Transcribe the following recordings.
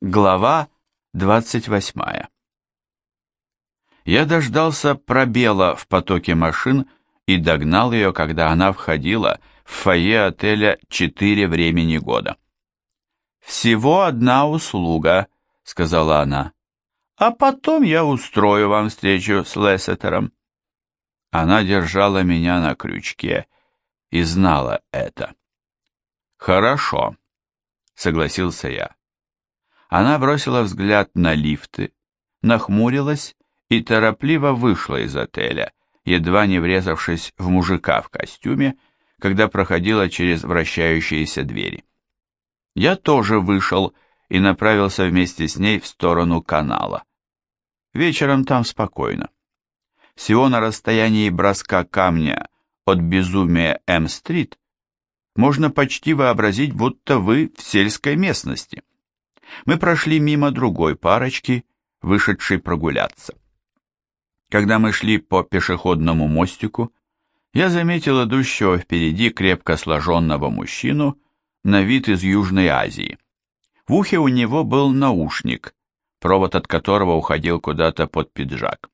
Глава 28 Я дождался пробела в потоке машин и догнал ее, когда она входила в фойе отеля «Четыре времени года». «Всего одна услуга», — сказала она, — «а потом я устрою вам встречу с Лессетером». Она держала меня на крючке и знала это. «Хорошо», — согласился я. Она бросила взгляд на лифты, нахмурилась и торопливо вышла из отеля, едва не врезавшись в мужика в костюме, когда проходила через вращающиеся двери. Я тоже вышел и направился вместе с ней в сторону канала. Вечером там спокойно. Всего на расстоянии броска камня от безумия М-стрит можно почти вообразить, будто вы в сельской местности мы прошли мимо другой парочки, вышедшей прогуляться. Когда мы шли по пешеходному мостику, я заметил идущего впереди крепко сложенного мужчину на вид из Южной Азии. В ухе у него был наушник, провод от которого уходил куда-то под пиджак.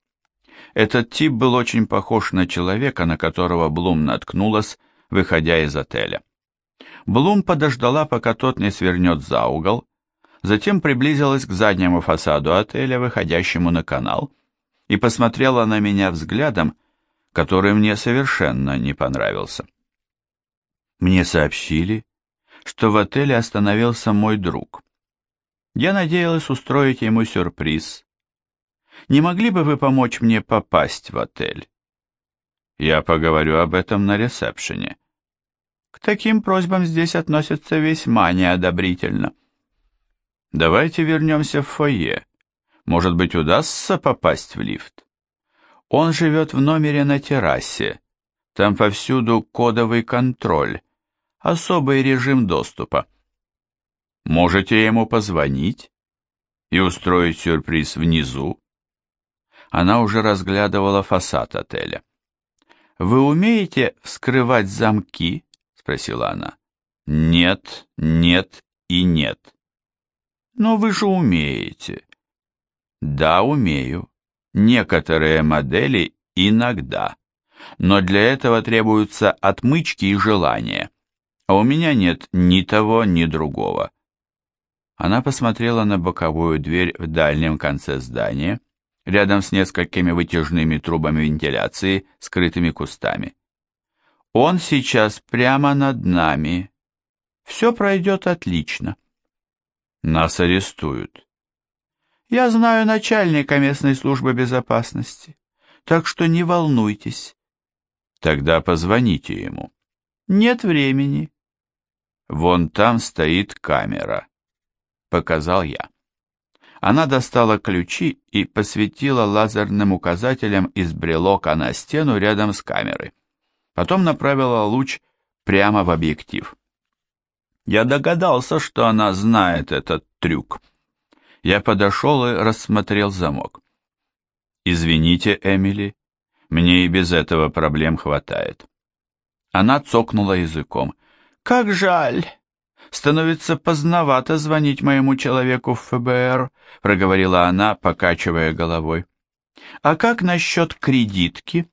Этот тип был очень похож на человека, на которого Блум наткнулась, выходя из отеля. Блум подождала, пока тот не свернет за угол, затем приблизилась к заднему фасаду отеля, выходящему на канал, и посмотрела на меня взглядом, который мне совершенно не понравился. Мне сообщили, что в отеле остановился мой друг. Я надеялась устроить ему сюрприз. Не могли бы вы помочь мне попасть в отель? Я поговорю об этом на ресепшене. К таким просьбам здесь относятся весьма неодобрительно. Давайте вернемся в фойе. Может быть, удастся попасть в лифт? Он живет в номере на террасе. Там повсюду кодовый контроль, особый режим доступа. Можете ему позвонить и устроить сюрприз внизу? Она уже разглядывала фасад отеля. «Вы умеете вскрывать замки?» — спросила она. «Нет, нет и нет». Но вы же умеете. Да, умею. Некоторые модели иногда. Но для этого требуются отмычки и желания. А у меня нет ни того, ни другого. Она посмотрела на боковую дверь в дальнем конце здания, рядом с несколькими вытяжными трубами вентиляции, скрытыми кустами. Он сейчас прямо над нами. Все пройдет отлично. Нас арестуют. Я знаю начальника местной службы безопасности, так что не волнуйтесь. Тогда позвоните ему. Нет времени. Вон там стоит камера, показал я. Она достала ключи и посветила лазерным указателем из брелока на стену рядом с камерой. Потом направила луч прямо в объектив. Я догадался, что она знает этот трюк. Я подошел и рассмотрел замок. «Извините, Эмили, мне и без этого проблем хватает». Она цокнула языком. «Как жаль! Становится поздновато звонить моему человеку в ФБР», проговорила она, покачивая головой. «А как насчет кредитки?»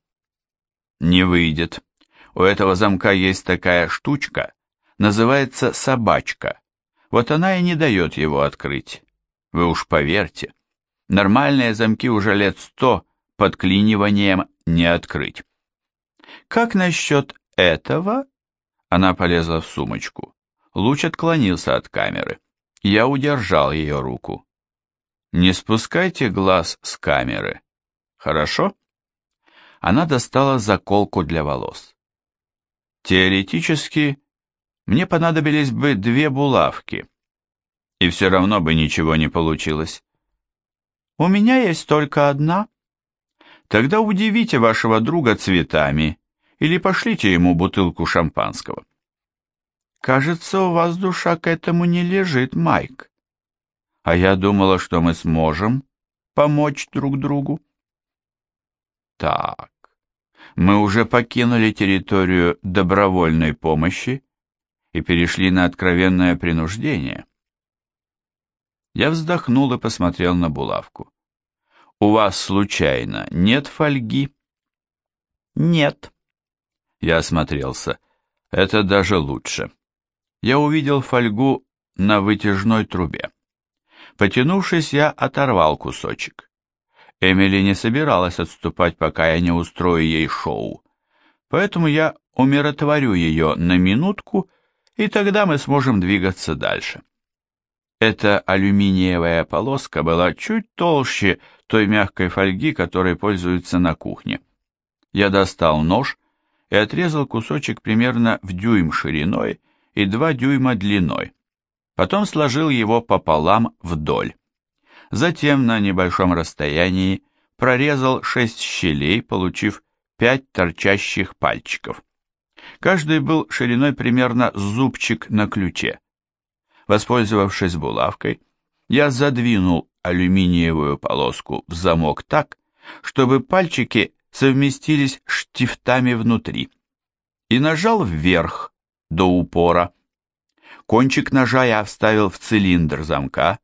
«Не выйдет. У этого замка есть такая штучка, называется собачка. Вот она и не дает его открыть. Вы уж поверьте, нормальные замки уже лет сто под клиниванием не открыть. Как насчет этого? Она полезла в сумочку. Луч отклонился от камеры. Я удержал ее руку. Не спускайте глаз с камеры. Хорошо? Она достала заколку для волос. Теоретически мне понадобились бы две булавки, и все равно бы ничего не получилось. У меня есть только одна. Тогда удивите вашего друга цветами или пошлите ему бутылку шампанского. Кажется, у вас душа к этому не лежит, Майк. А я думала, что мы сможем помочь друг другу. Так, мы уже покинули территорию добровольной помощи и перешли на откровенное принуждение. Я вздохнул и посмотрел на булавку. «У вас, случайно, нет фольги?» «Нет». Я осмотрелся. Это даже лучше. Я увидел фольгу на вытяжной трубе. Потянувшись, я оторвал кусочек. Эмили не собиралась отступать, пока я не устрою ей шоу. Поэтому я умиротворю ее на минутку, и тогда мы сможем двигаться дальше. Эта алюминиевая полоска была чуть толще той мягкой фольги, которой пользуются на кухне. Я достал нож и отрезал кусочек примерно в дюйм шириной и два дюйма длиной. Потом сложил его пополам вдоль. Затем на небольшом расстоянии прорезал шесть щелей, получив пять торчащих пальчиков. Каждый был шириной примерно зубчик на ключе. Воспользовавшись булавкой, я задвинул алюминиевую полоску в замок так, чтобы пальчики совместились штифтами внутри, и нажал вверх до упора. Кончик ножа я вставил в цилиндр замка,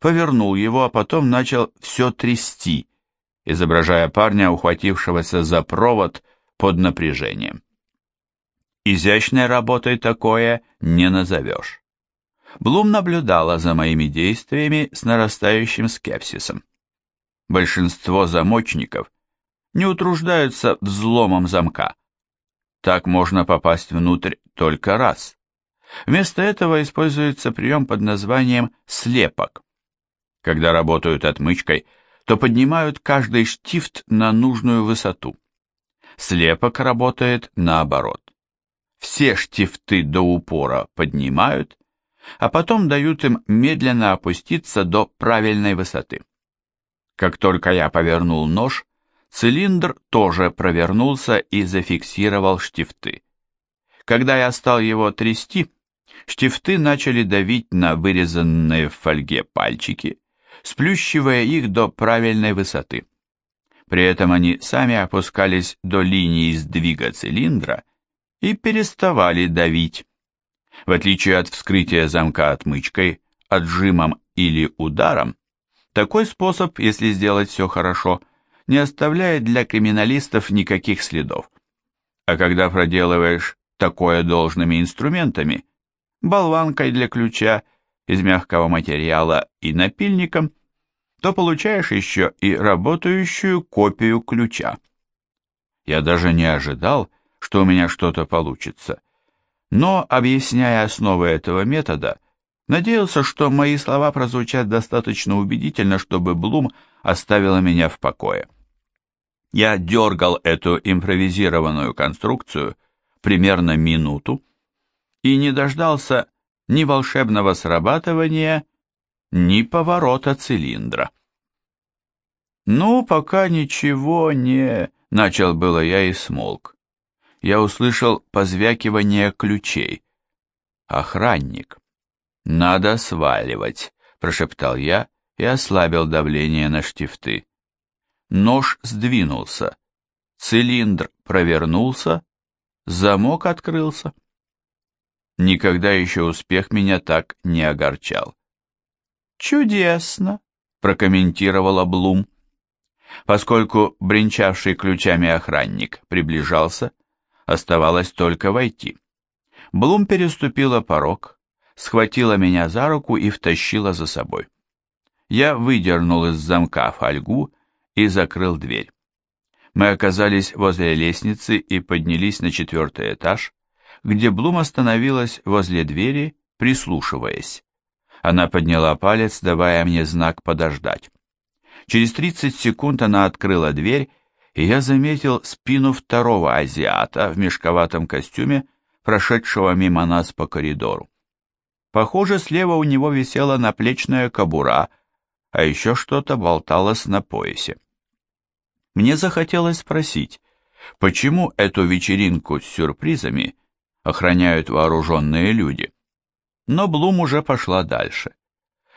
повернул его, а потом начал все трясти, изображая парня, ухватившегося за провод под напряжением. Изящной работой такое не назовешь. Блум наблюдала за моими действиями с нарастающим скепсисом. Большинство замочников не утруждаются взломом замка. Так можно попасть внутрь только раз. Вместо этого используется прием под названием слепок. Когда работают отмычкой, то поднимают каждый штифт на нужную высоту. Слепок работает наоборот. Все штифты до упора поднимают, а потом дают им медленно опуститься до правильной высоты. Как только я повернул нож, цилиндр тоже провернулся и зафиксировал штифты. Когда я стал его трясти, штифты начали давить на вырезанные в фольге пальчики, сплющивая их до правильной высоты. При этом они сами опускались до линии сдвига цилиндра и переставали давить. В отличие от вскрытия замка отмычкой, отжимом или ударом, такой способ, если сделать все хорошо, не оставляет для криминалистов никаких следов. А когда проделываешь такое должными инструментами, болванкой для ключа из мягкого материала и напильником, то получаешь еще и работающую копию ключа. Я даже не ожидал, что у меня что-то получится. Но, объясняя основы этого метода, надеялся, что мои слова прозвучат достаточно убедительно, чтобы Блум оставила меня в покое. Я дергал эту импровизированную конструкцию примерно минуту и не дождался ни волшебного срабатывания, ни поворота цилиндра. «Ну, пока ничего не...» — начал было я и смолк. Я услышал позвякивание ключей. «Охранник». «Надо сваливать», — прошептал я и ослабил давление на штифты. Нож сдвинулся, цилиндр провернулся, замок открылся. Никогда еще успех меня так не огорчал. «Чудесно», — прокомментировала Блум. Поскольку бренчавший ключами охранник приближался, оставалось только войти. Блум переступила порог, схватила меня за руку и втащила за собой. Я выдернул из замка фольгу и закрыл дверь. Мы оказались возле лестницы и поднялись на четвертый этаж, где Блум остановилась возле двери, прислушиваясь. Она подняла палец, давая мне знак подождать. Через 30 секунд она открыла дверь, и я заметил спину второго азиата в мешковатом костюме, прошедшего мимо нас по коридору. Похоже, слева у него висела наплечная кобура, а еще что-то болталось на поясе. Мне захотелось спросить, почему эту вечеринку с сюрпризами охраняют вооруженные люди? Но Блум уже пошла дальше.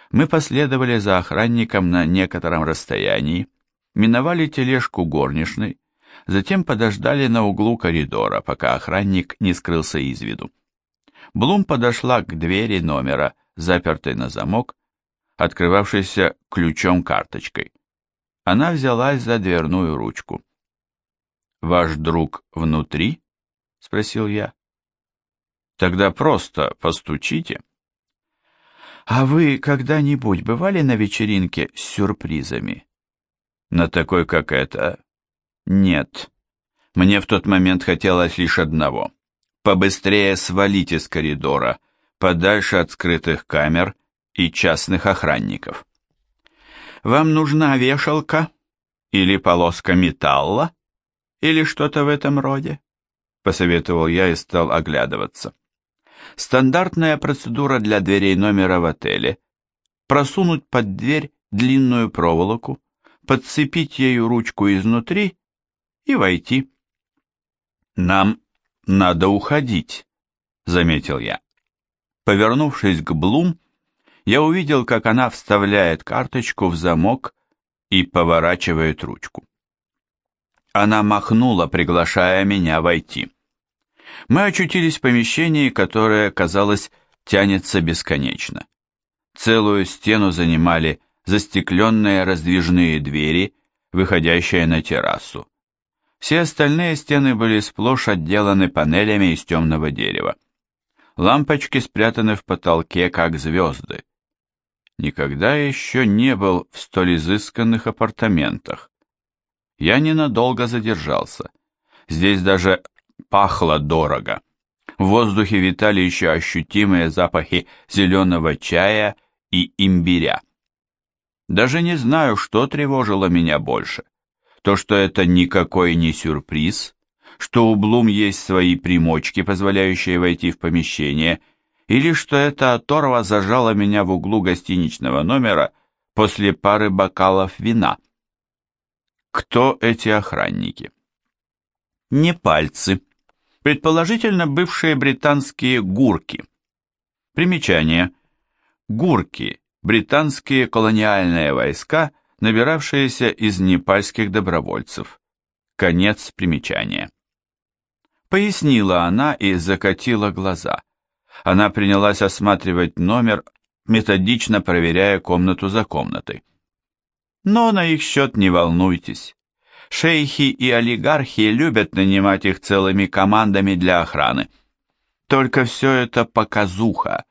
Мы последовали за охранником на некотором расстоянии, миновали тележку горничной, затем подождали на углу коридора, пока охранник не скрылся из виду. Блум подошла к двери номера, запертой на замок, открывавшейся ключом-карточкой. Она взялась за дверную ручку. «Ваш друг внутри?» — спросил я. «Тогда просто постучите». «А вы когда-нибудь бывали на вечеринке с сюрпризами?» «На такой, как это?» «Нет. Мне в тот момент хотелось лишь одного — побыстрее свалить из коридора, подальше от скрытых камер и частных охранников». «Вам нужна вешалка или полоска металла или что-то в этом роде?» — посоветовал я и стал оглядываться. Стандартная процедура для дверей номера в отеле – просунуть под дверь длинную проволоку, подцепить ею ручку изнутри и войти. «Нам надо уходить», — заметил я. Повернувшись к Блум, я увидел, как она вставляет карточку в замок и поворачивает ручку. Она махнула, приглашая меня войти мы очутились в помещении, которое, казалось, тянется бесконечно. Целую стену занимали застекленные раздвижные двери, выходящие на террасу. Все остальные стены были сплошь отделаны панелями из темного дерева. Лампочки спрятаны в потолке, как звезды. Никогда еще не был в столь изысканных апартаментах. Я ненадолго задержался. Здесь даже пахло дорого. В воздухе витали еще ощутимые запахи зеленого чая и имбиря. Даже не знаю, что тревожило меня больше. То, что это никакой не сюрприз, что у Блум есть свои примочки, позволяющие войти в помещение, или что эта оторва зажала меня в углу гостиничного номера после пары бокалов вина. Кто эти охранники? Не пальцы предположительно бывшие британские гурки. Примечание. Гурки – британские колониальные войска, набиравшиеся из непальских добровольцев. Конец примечания. Пояснила она и закатила глаза. Она принялась осматривать номер, методично проверяя комнату за комнатой. Но на их счет не волнуйтесь. Шейхи и олигархи любят нанимать их целыми командами для охраны. Только все это показуха,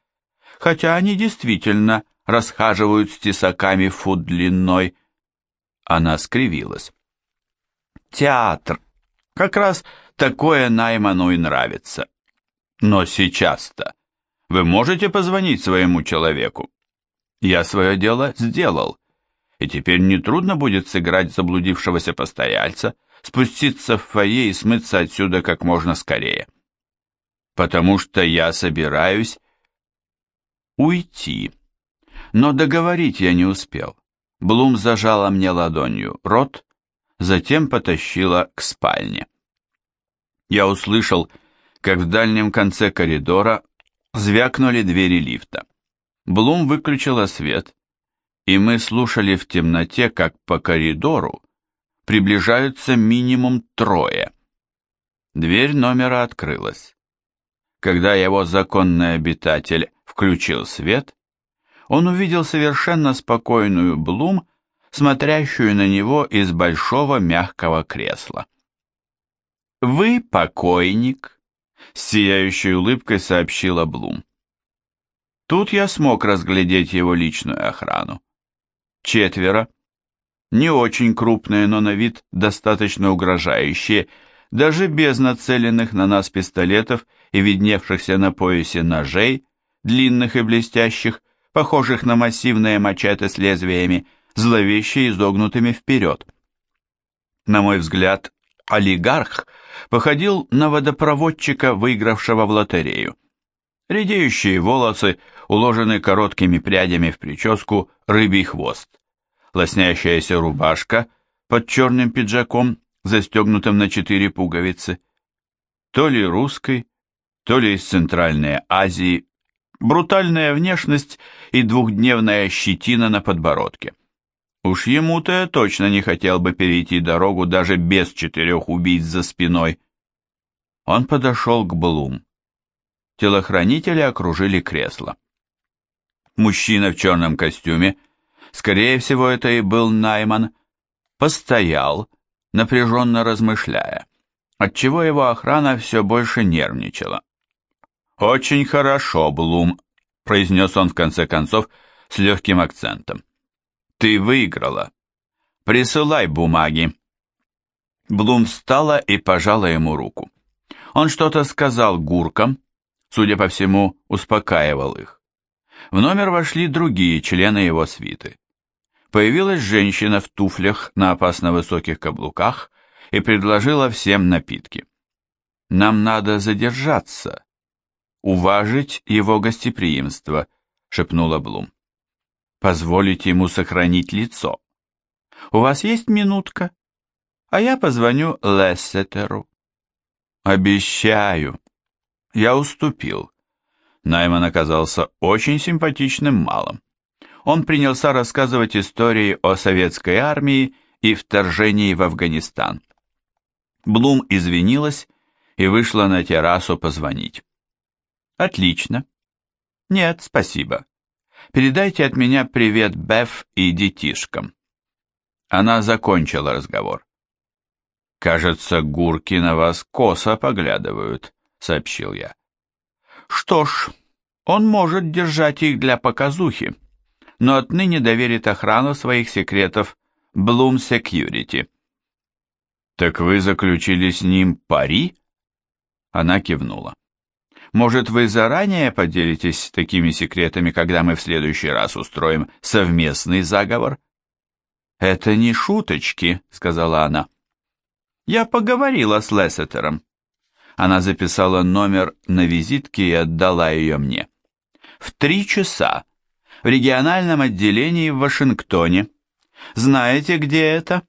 хотя они действительно расхаживают с тесаками фут длиной. Она скривилась. Театр. Как раз такое Найману и нравится. Но сейчас-то вы можете позвонить своему человеку? Я свое дело сделал и теперь нетрудно будет сыграть заблудившегося постояльца, спуститься в фойе и смыться отсюда как можно скорее. Потому что я собираюсь уйти. Но договорить я не успел. Блум зажала мне ладонью рот, затем потащила к спальне. Я услышал, как в дальнем конце коридора звякнули двери лифта. Блум выключила свет и мы слушали в темноте, как по коридору приближаются минимум трое. Дверь номера открылась. Когда его законный обитатель включил свет, он увидел совершенно спокойную Блум, смотрящую на него из большого мягкого кресла. «Вы покойник», — с сияющей улыбкой сообщила Блум. Тут я смог разглядеть его личную охрану. Четверо. Не очень крупные, но на вид достаточно угрожающие, даже без нацеленных на нас пистолетов и видневшихся на поясе ножей, длинных и блестящих, похожих на массивные мачете с лезвиями, зловеще изогнутыми вперед. На мой взгляд, олигарх походил на водопроводчика, выигравшего в лотерею. Редеющие волосы уложены короткими прядями в прическу рыбий хвост. Лоснящаяся рубашка под черным пиджаком, застегнутым на четыре пуговицы. То ли русской, то ли из Центральной Азии. Брутальная внешность и двухдневная щетина на подбородке. Уж ему-то я точно не хотел бы перейти дорогу даже без четырех убийц за спиной. Он подошел к Блум. Телохранители окружили кресло. Мужчина в черном костюме, скорее всего, это и был Найман, постоял, напряженно размышляя, отчего его охрана все больше нервничала. «Очень хорошо, Блум», — произнес он в конце концов с легким акцентом. «Ты выиграла. Присылай бумаги». Блум встала и пожала ему руку. Он что-то сказал гуркам, судя по всему, успокаивал их. В номер вошли другие члены его свиты. Появилась женщина в туфлях на опасно высоких каблуках и предложила всем напитки. «Нам надо задержаться, уважить его гостеприимство», — шепнула Блум. «Позволить ему сохранить лицо. У вас есть минутка? А я позвоню Лессетеру». «Обещаю». Я уступил. Найман оказался очень симпатичным малым. Он принялся рассказывать истории о советской армии и вторжении в Афганистан. Блум извинилась и вышла на террасу позвонить. «Отлично». «Нет, спасибо. Передайте от меня привет Беф и детишкам». Она закончила разговор. «Кажется, гурки на вас косо поглядывают», — сообщил я. «Что ж, он может держать их для показухи, но отныне доверит охрану своих секретов Bloom Security». «Так вы заключили с ним пари?» Она кивнула. «Может, вы заранее поделитесь такими секретами, когда мы в следующий раз устроим совместный заговор?» «Это не шуточки», — сказала она. Я поговорила с Лессетером. Она записала номер на визитке и отдала ее мне. В три часа. В региональном отделении в Вашингтоне. Знаете, где это?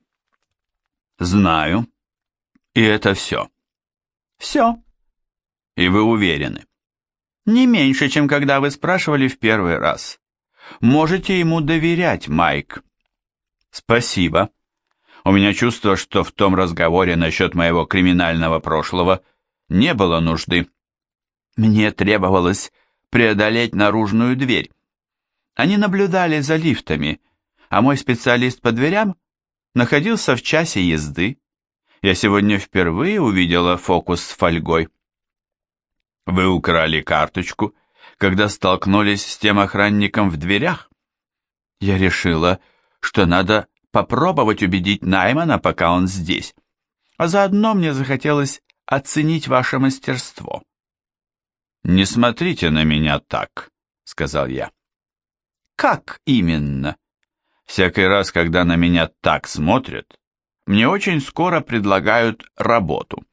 Знаю. И это все. Все. И вы уверены? Не меньше, чем когда вы спрашивали в первый раз. Можете ему доверять, Майк. Спасибо. У меня чувство, что в том разговоре насчет моего криминального прошлого не было нужды. Мне требовалось преодолеть наружную дверь. Они наблюдали за лифтами, а мой специалист по дверям находился в часе езды. Я сегодня впервые увидела фокус с фольгой. Вы украли карточку, когда столкнулись с тем охранником в дверях? Я решила, что надо попробовать убедить Наймана, пока он здесь. А заодно мне захотелось оценить ваше мастерство. «Не смотрите на меня так», — сказал я. «Как именно?» «Всякий раз, когда на меня так смотрят, мне очень скоро предлагают работу».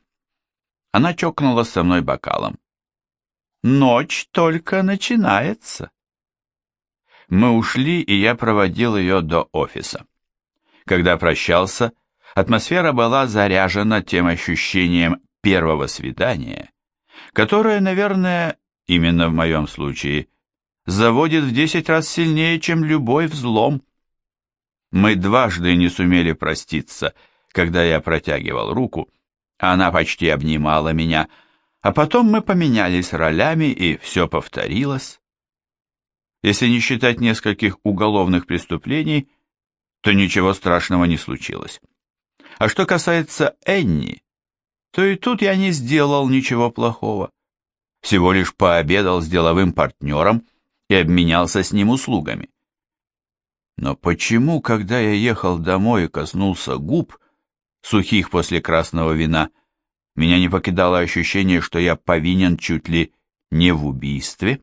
Она чокнула со мной бокалом. «Ночь только начинается». Мы ушли, и я проводил ее до офиса. Когда прощался, атмосфера была заряжена тем ощущением первого свидания, которое, наверное, именно в моем случае, заводит в десять раз сильнее, чем любой взлом. Мы дважды не сумели проститься, когда я протягивал руку, а она почти обнимала меня, а потом мы поменялись ролями, и все повторилось. Если не считать нескольких уголовных преступлений, то ничего страшного не случилось. А что касается Энни, то и тут я не сделал ничего плохого. Всего лишь пообедал с деловым партнером и обменялся с ним услугами. Но почему, когда я ехал домой и коснулся губ, сухих после красного вина, меня не покидало ощущение, что я повинен чуть ли не в убийстве?